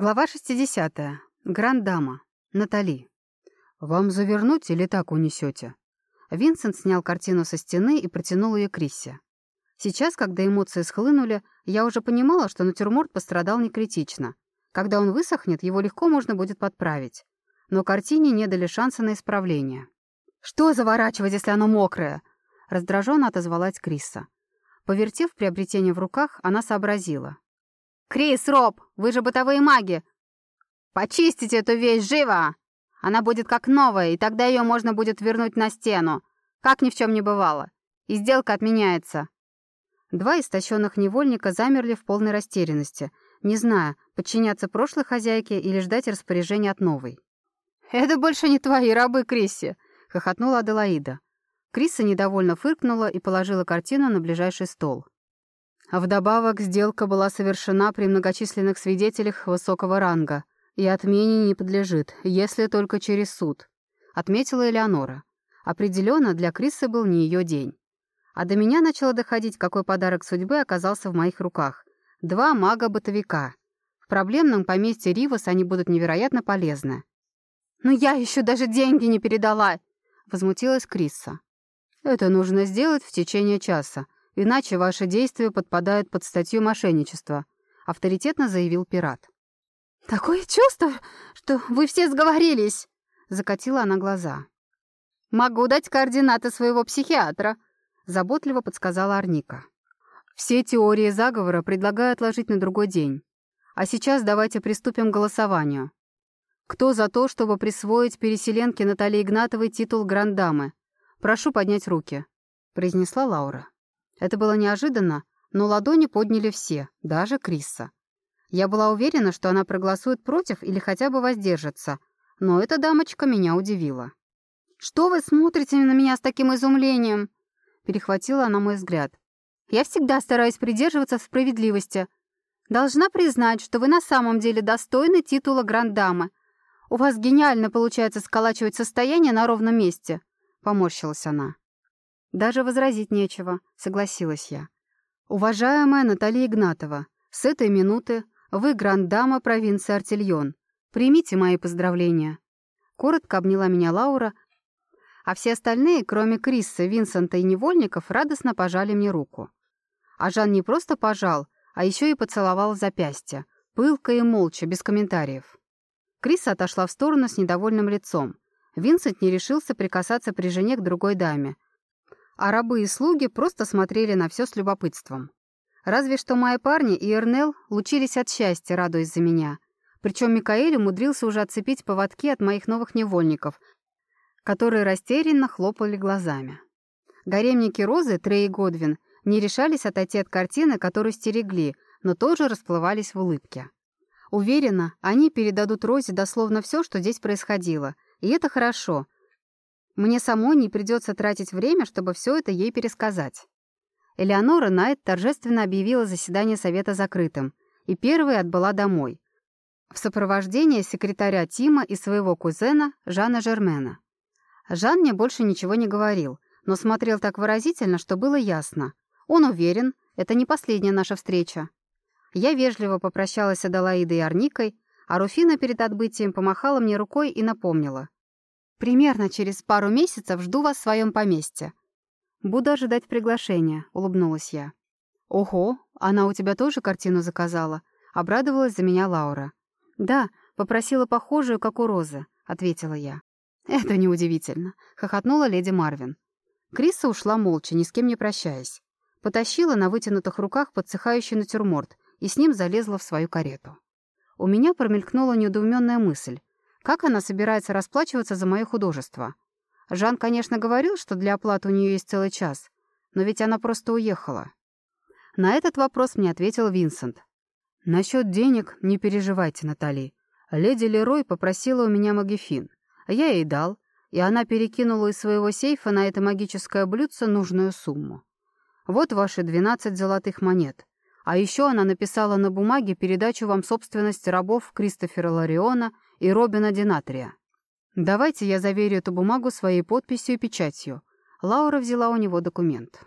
Глава 60. Гранд-дама. Натали. «Вам завернуть или так унесете?» Винсент снял картину со стены и протянул ее Криссе. Сейчас, когда эмоции схлынули, я уже понимала, что натюрморт пострадал не критично. Когда он высохнет, его легко можно будет подправить. Но картине не дали шанса на исправление. «Что заворачивать, если оно мокрое?» Раздраженно отозвалась Крисса. Повертев приобретение в руках, она сообразила. «Крис, Роб, вы же бытовые маги! Почистите эту вещь живо! Она будет как новая, и тогда ее можно будет вернуть на стену, как ни в чем не бывало. И сделка отменяется». Два истощенных невольника замерли в полной растерянности, не зная, подчиняться прошлой хозяйке или ждать распоряжения от новой. «Это больше не твои рабы, Крисси!» — хохотнула Аделаида. Криса недовольно фыркнула и положила картину на ближайший стол. А вдобавок сделка была совершена при многочисленных свидетелях высокого ранга и отмене не подлежит, если только через суд, отметила Элеонора. Определенно, для Крисы был не ее день. А до меня начало доходить, какой подарок судьбы оказался в моих руках. Два мага-бытовика. В проблемном поместье Ривас они будут невероятно полезны. «Но я еще даже деньги не передала!» — возмутилась Крисса. «Это нужно сделать в течение часа», Иначе ваши действия подпадают под статью мошенничества», — авторитетно заявил пират. «Такое чувство, что вы все сговорились!» — закатила она глаза. «Могу дать координаты своего психиатра», — заботливо подсказала Арника. «Все теории заговора предлагаю отложить на другой день. А сейчас давайте приступим к голосованию. Кто за то, чтобы присвоить переселенке Наталье Игнатовой титул грандамы? Прошу поднять руки», — произнесла Лаура. Это было неожиданно, но ладони подняли все, даже Крисса. Я была уверена, что она проголосует против или хотя бы воздержится, но эта дамочка меня удивила. «Что вы смотрите на меня с таким изумлением?» Перехватила она мой взгляд. «Я всегда стараюсь придерживаться справедливости. Должна признать, что вы на самом деле достойны титула гранд-дамы. У вас гениально получается сколачивать состояние на ровном месте», — поморщилась она. Даже возразить нечего, согласилась я. Уважаемая Наталья Игнатова, с этой минуты вы гранд-дама провинции Артильон. Примите мои поздравления. Коротко обняла меня Лаура, а все остальные, кроме Криса, Винсента и невольников, радостно пожали мне руку. А Жан не просто пожал, а еще и поцеловал запястье, пылко и молча, без комментариев. Криса отошла в сторону с недовольным лицом. Винсент не решился прикасаться при жене к другой даме, а рабы и слуги просто смотрели на все с любопытством. Разве что мои парни и Эрнел лучились от счастья, радуясь за меня. Причем Микаэль умудрился уже отцепить поводки от моих новых невольников, которые растерянно хлопали глазами. Гаремники Розы, Трей и Годвин, не решались отойти от картины, которую стерегли, но тоже расплывались в улыбке. Уверена, они передадут Розе дословно все, что здесь происходило, и это хорошо — мне самой не придется тратить время, чтобы все это ей пересказать. Элеонора Найт торжественно объявила заседание совета закрытым и первой отбыла домой. В сопровождении секретаря Тима и своего кузена Жана Жермена. Жан мне больше ничего не говорил, но смотрел так выразительно, что было ясно. Он уверен, это не последняя наша встреча. Я вежливо попрощалась с Аделаидой и Арникой, а Руфина перед отбытием помахала мне рукой и напомнила. Примерно через пару месяцев жду вас в своем поместье. Буду ожидать приглашения, улыбнулась я. Ого, она у тебя тоже картину заказала? Обрадовалась за меня Лаура. Да, попросила похожую, как у Розы, ответила я. Это неудивительно, хохотнула леди Марвин. Криса ушла молча, ни с кем не прощаясь. Потащила на вытянутых руках подсыхающий натюрморт и с ним залезла в свою карету. У меня промелькнула недоуменная мысль. Как она собирается расплачиваться за мое художество? Жан, конечно, говорил, что для оплаты у нее есть целый час, но ведь она просто уехала. На этот вопрос мне ответил Винсент. «Насчет денег не переживайте, Натали. Леди Лерой попросила у меня магифин. Я ей дал, и она перекинула из своего сейфа на это магическое блюдце нужную сумму. Вот ваши 12 золотых монет. А еще она написала на бумаге передачу вам собственности рабов Кристофера Лариона и Робина Динатрия. Давайте я заверю эту бумагу своей подписью и печатью. Лаура взяла у него документ.